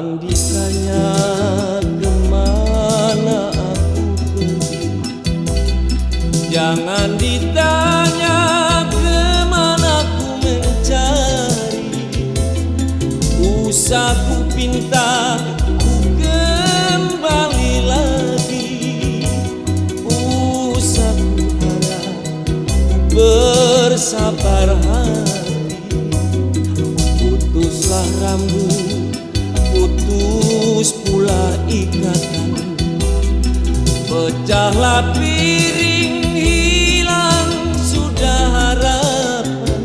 ditanya ke mana aku? Pergi Jangan ditanya ke mana ku mencari? Usah ku pinta ku kembali lagi. Usah ku harap bersabar hati. Putuslah rambut, putus pula ikatan. Pecahlah piring, hilang sudah harapan.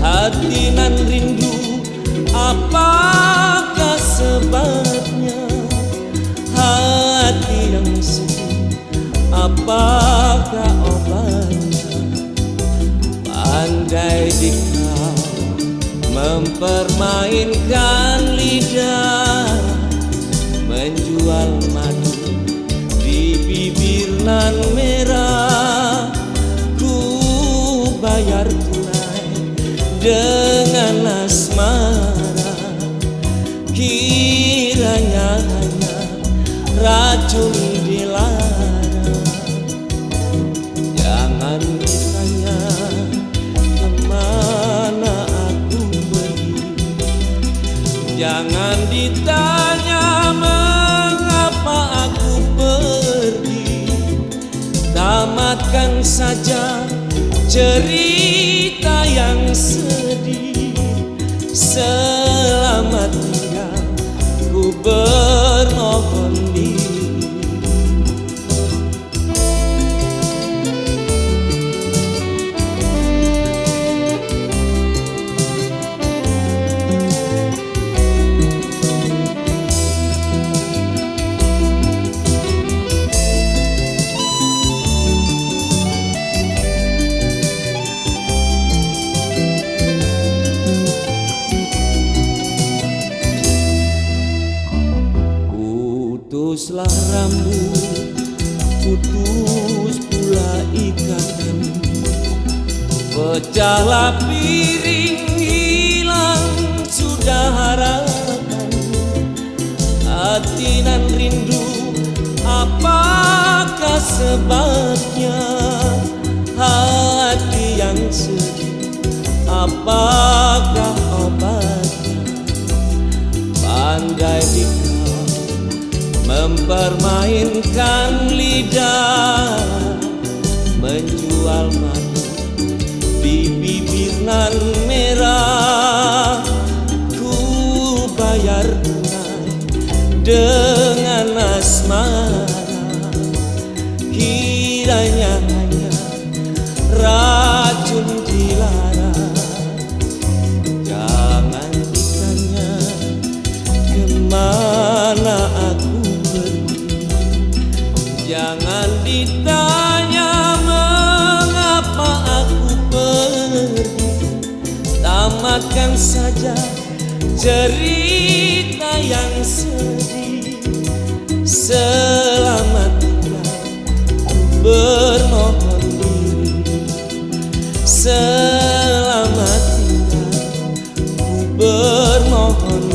Hati nan rindu, apakah sebabnya? Hati yang sedih, apakah obatnya? Pandai mempermainkan lidah Menjual madu di bibir nan merah. Ku bayar tunai dengan asmara. Kiranya hanya racun Jangan ditanya mengapa aku pergi. Tamatkan saja cerita yang sedih. Selamat Putuslah rambut, putus pula ikatan Pecahlah piring, hilang sudah harapan. Hati nan rindu, apakah sebabnya? Hati yang sedih, apakah obatnya? Pandai dikau mempermainkan lidah Menjual madu di bibir nan merah Jangan ditanya mengapa aku pergi. Tamatkan saja cerita yang sedih. Selamat tinggal ku bermohon diri Selamat tinggal ku bermohon.